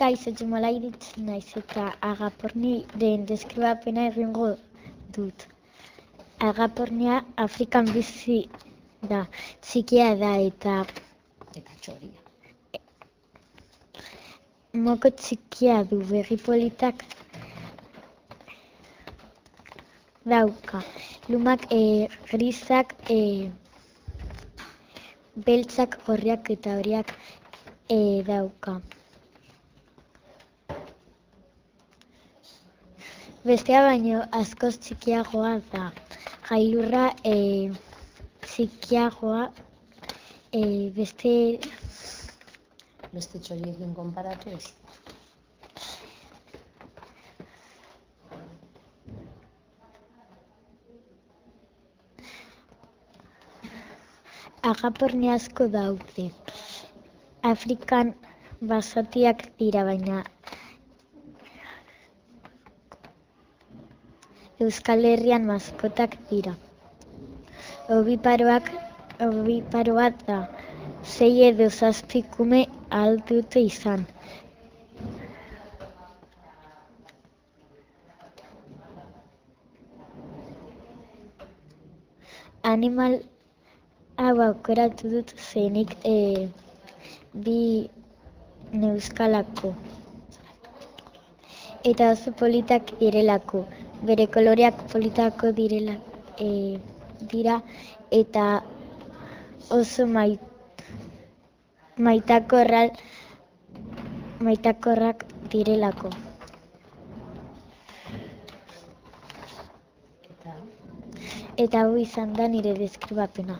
Kaixo txumala iritzen naiz eta agaporniren deskribapena egingo dut. Agapornia Afrikan bizi da, txikia da eta Eta txoria. moko txikia du berri politak dauka. Lumak e, grisak, e, beltzak, gorriak eta horiak e, dauka. Bestea baino askoz txikiagoa da. Jailurra e, txikiagoa e, beste Beste txoriekin konparatuz. agaporni asko daude. Afrikan basatiak dira baina Euskal Herrian maskotak dira. Obiparoak obiparoa da. Sei edo zazpi kume ahal dute izan. Animal hau aukeratu dut zenik e, bi neuskalako. Eta oso politak direlako. Bere koloreak politako direla e, dira eta oso mai, maitakorra, maitakorrak direlako. Eta hau izan da nire deskribapena.